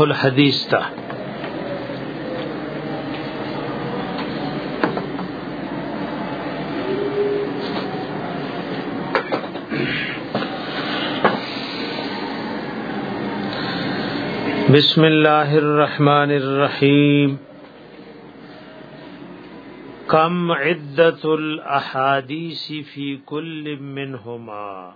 الحديث تا بسم الله الرحمن الرحيم كم عدة الأحاديث في كل منهما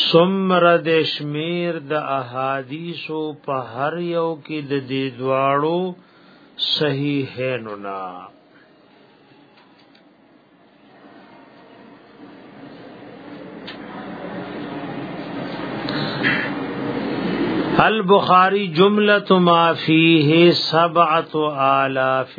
سمر د شمیر د احادیثو په هر یو کې د دې دواړو صحیحینو نه البخاری جملۃ ما فیه سبعۃ آلاف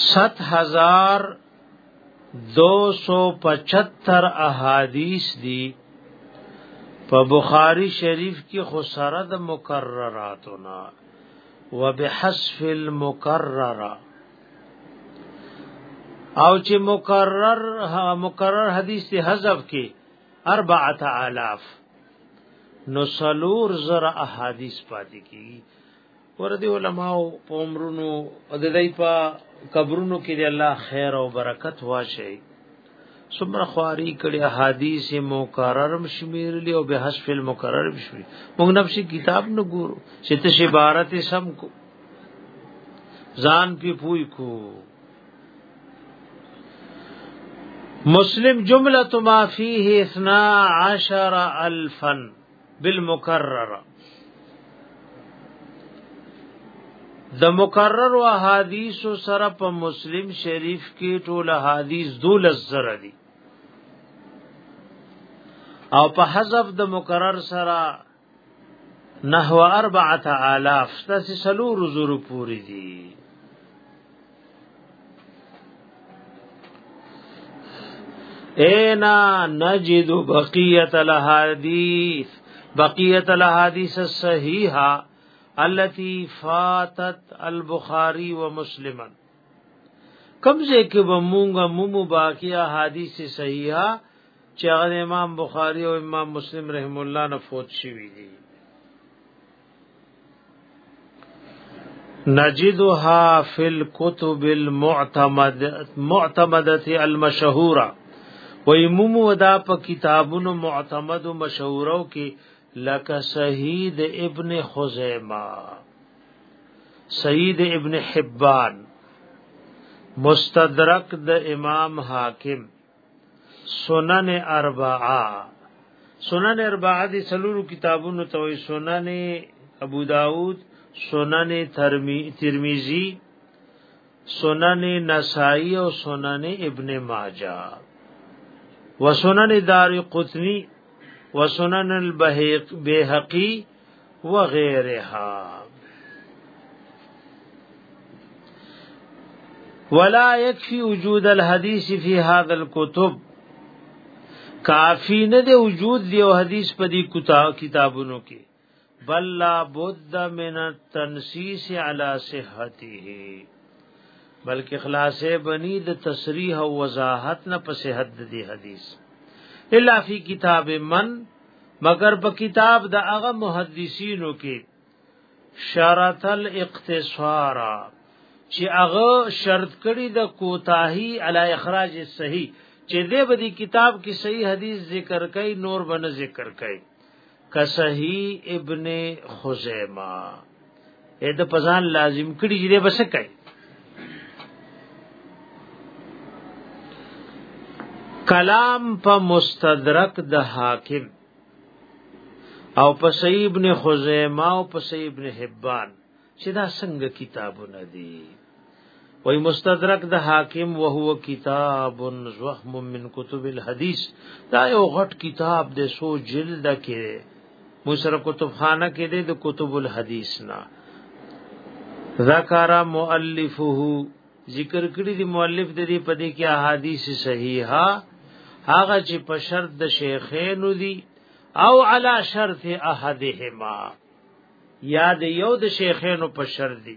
ست هزار دو سو پچتر احادیث دی په بخاری شریف کې خو سره د مکرراتنا وبحذف المکرره او چې مکرر مکرر حدیث ته حذف کې 4000 نو سلور زر احادیث پاتې کیږي وردی علماء په عمرونو او د دې په قبرونو کې دی الله خیر او برکت واچي څومره خواري کړي حدیث مکررم شمیرلی او به حذف المکرر شمیرلی موږ نفسي کتاب نه ګورو چې ته عبارت سم کو ځان په پوي کو مسلم جمله ما فيه 12000 بالمکرر د مکرر و حدیث سره په مسلم شریف کې ټول حدیث دولس زره دي او په حذف د مکرر سره نحو 4000 تاسو سلور زره پوری دي اینا نجد بقیت الحدیث بقیت الحدیث الصحیحہ التي فاتت البخاری ومسلمن کمزه کې به مونږه مومو باقی احادیث صحیحه چې هغه امام بخاری او امام مسلم رحم الله نه فوت شوی دي نجدها فی الكتب المعتمد معتمدته المشهوره ویموم ودا په کتابونو معتمد او مشهورو کې لکه شهید ابن خزیمه سید ابن حبان مستدرک د امام حاکم سنن اربعه سنن اربعه دي سلورو کتابونو ته وي سنن ابو داود سنن ترمذی سنن نسائی او سنن ابن ماجه وسنن دار قطنی وسنن البهق بهقی وغيرها ولا يكفي وجود الحديث في هذا الكتب کافی نه دی وجود دی او حدیث په دې کتابونو کې بل لا بد من التنسیس علی صحته بلکې خلاصې بنی د تصریح او وضاحت نه په صحت دی حدیث الا فی کتاب من مگر په کتاب د هغه محدثینو کې شرط الاقتصار چې هغه شرط کړی د کوتاهی علی اخراج صحیح چې دې بدی کتاب کې صحیح حدیث ذکر کړي نور بنه ذکر کړي که صحیح ابن خزیمه اې د پزان لازم کړي چې بس کوي کلام په مستدرک د حاکم او په صحیح ابن خزیمه او په صحیح ابن حبان چې دا څنګه کتابونه دي وی مستدرک د حاکم وهو کتاب زخم من کتب الحديث دا یو غټ کتاب د سو جلد کې مصر کتب خانه کې د کتب الحديث نا ذکر مؤلفه ذکر کړی دی مؤلف د دې پدې کې احادیث صحیحه هغه چې په شرط د شیخین دی او علا شرط احدهما یا د یو د شیخین په شرط دی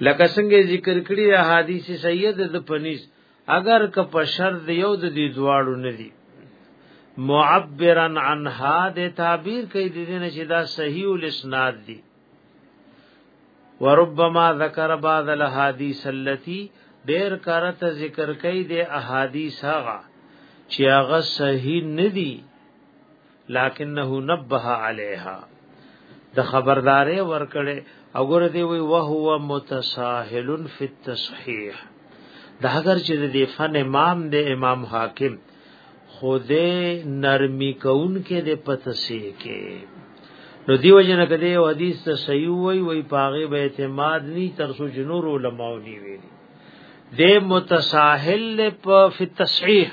لکه څنګه ذکر کړی احادیث سید د پنیز اگر که په شر دی یو د دې دواړو نه دی معبرا عنها د تعبیر کوي د دې نشه دا صحیح الاسناد دی وربما ذکر بعض الاحاديث التي ډیر کارته ذکر کوي د احادیث هغه چې هغه صحیح نه دی لکنه نبه علیها د خبردارې ورکړې او ګور دی وی وهو متساهل فی التصحیح دا اگر چې د فن امام د امام حاکم خوده نرمی کون کې د پتسې کې نو دیو جن کده او حدیث ته صحیح وای وای پاغه به اعتماد نی تر سو جنور علماء نی ویلی د متساهل په فی التصحیح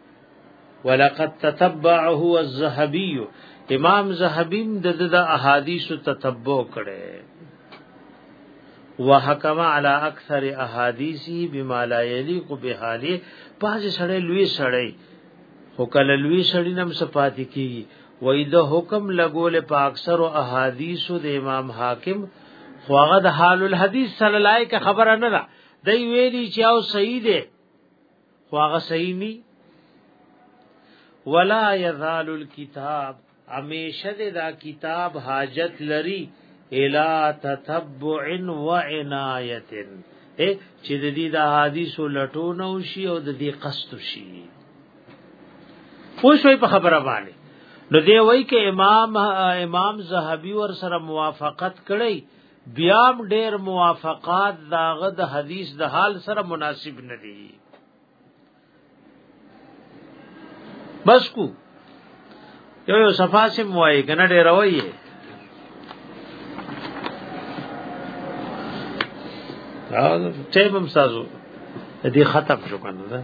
ولقد تتبعه الذهبي امام زهبیم د د احادیث تتبع کړي وحکم علی اکثر احادیثی بما لا یلیق بحالی پاج سړی لوی سړی خو کله لوی سړی نم صفاتی کی وې د حکم لګول په اکثر احادیث د امام حاکم خو هغه د حال الحدیث صلی الله علیه خبره نه ده دی ویلی چې او صحیح ده خو هغه صحیح ني ولا یزال الكتاب همیشه دا کتاب حاجت لري الا تتبع و عنایت چې د دې د حدیثو لټون او شی او د دې قصد شي پوه شوي په خبره باندې نو دی وای کې امام امام زهبي ور سره موافقت کړی بیا ډیر موافقات داغه د حدیث د حال سره مناسب نه دي بس کو یو یو صفه سم وای کنه ډیر وای دا ټیبم سازو دې ختم شو کنه